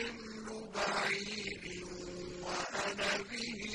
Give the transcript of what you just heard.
حمل بعيد وأنا به